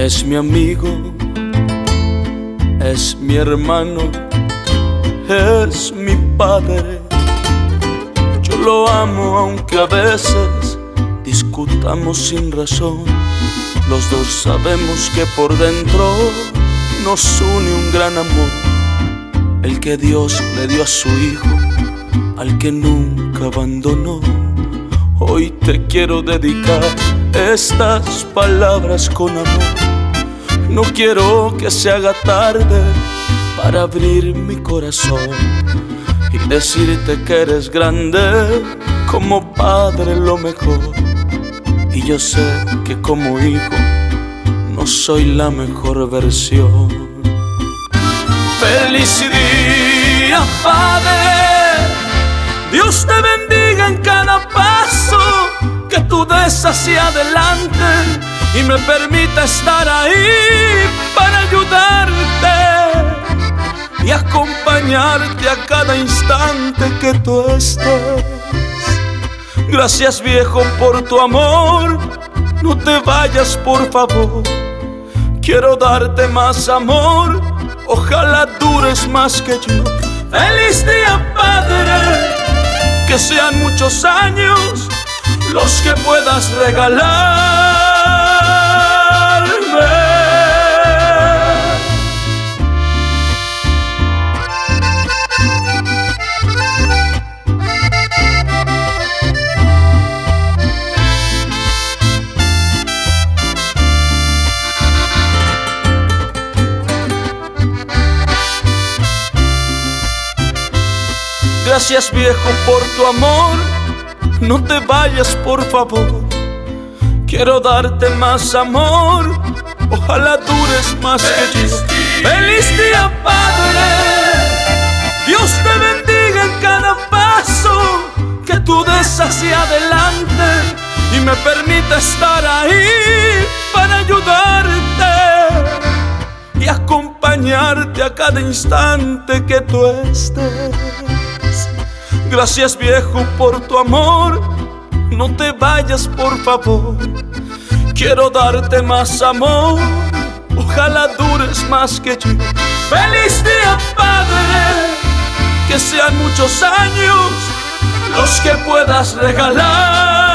Es mi amigo, es mi hermano, es mi padre. Yo lo amo aunque a veces discutamos sin razón. Los dos sabemos que por dentro nos une un gran amor, el que Dios le dio a su Hijo, al que nunca abandonó. Hoy te quiero dedicar estas palabras con amor. No quiero que se haga tarde para abrir mi corazón y decirte que eres grande como padre lo mejor. Y yo sé que como hijo no soy la mejor versión. Feliz día, Padre. Dios te bendiga en cada paso que tú des hacia adelante y me permita estar ahí para ayudarte y acompañarte a cada instante que tú estés. Gracias viejo por tu amor, no te vayas por favor. Quiero darte más amor, ojalá dures más que yo. Feliz día Padre, que sean muchos años los que puedas regalarme. Gracias viejo por tu amor, no te vayas por favor. Quiero darte más amor, ojalá dures más que yo. Feliz día Padre, Dios te bendiga en cada paso que tú des hacia adelante y me permita estar ahí para ayudarte y acompañarte a cada instante que tú estés. Gracias viejo por tu amor, no te vayas por favor. Quiero darte más amor, ojalá dures más que yo. Feliz día Padre, que sean muchos años los que puedas regalar.